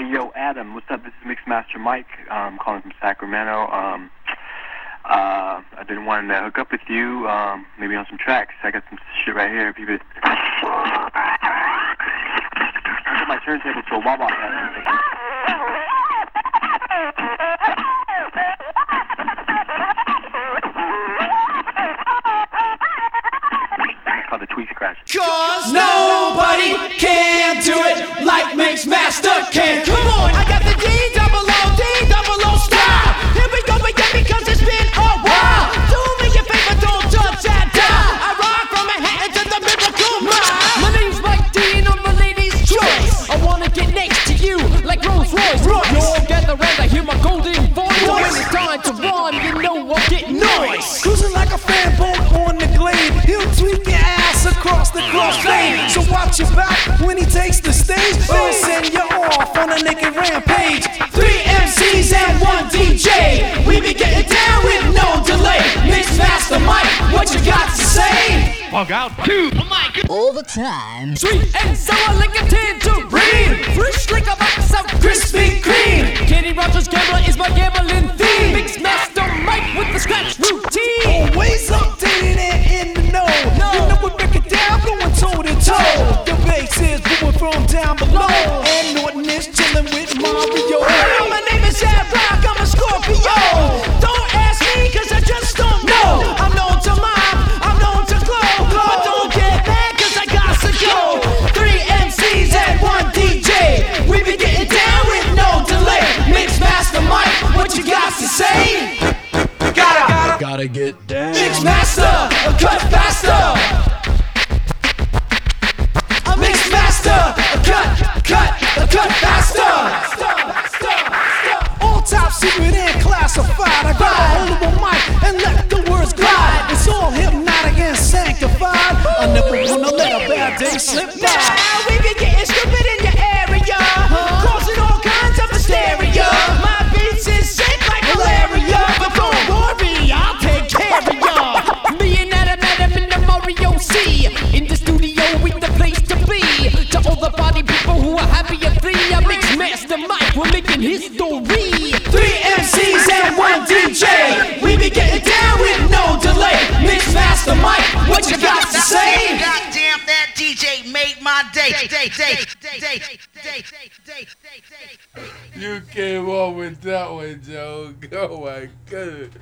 Hey, yo, Adam, what's up? This is Mixmaster Mike. Um, calling from Sacramento. Um, uh, I've been wanting to hook up with you, um, maybe on some tracks. I got some shit right here. Could. I put my turntable to a wah crossfade. Your back when he takes the stage. Or send you off on a naked rampage. Three MCs and one DJ. We be getting down with no delay. Mixmaster Mike, what you got to say? Bug out. Two. Oh all the time. Sweet and sour like a tangerine. Fresh drink of Gotta, Gotta get down. Mixmaster, a cut faster. A Mixmaster, a cut, cut, a cut faster. All top secret and classified. I grab a hold of a mic and let the words glide. It's all hypnotic and sanctified. I never wanna let a bad day slip by. Now we be getting stupid Mario C, in the studio with the place to be. To all the party people who are happy and free, I mix master Mike, we're making history. Three MCs and one DJ, we be getting down with no delay. Mix master Mike, what you got to say? Goddamn, that DJ made my day. Day, day, day, day, day, day, day, day. You came on with that one, Joe. Oh my goodness.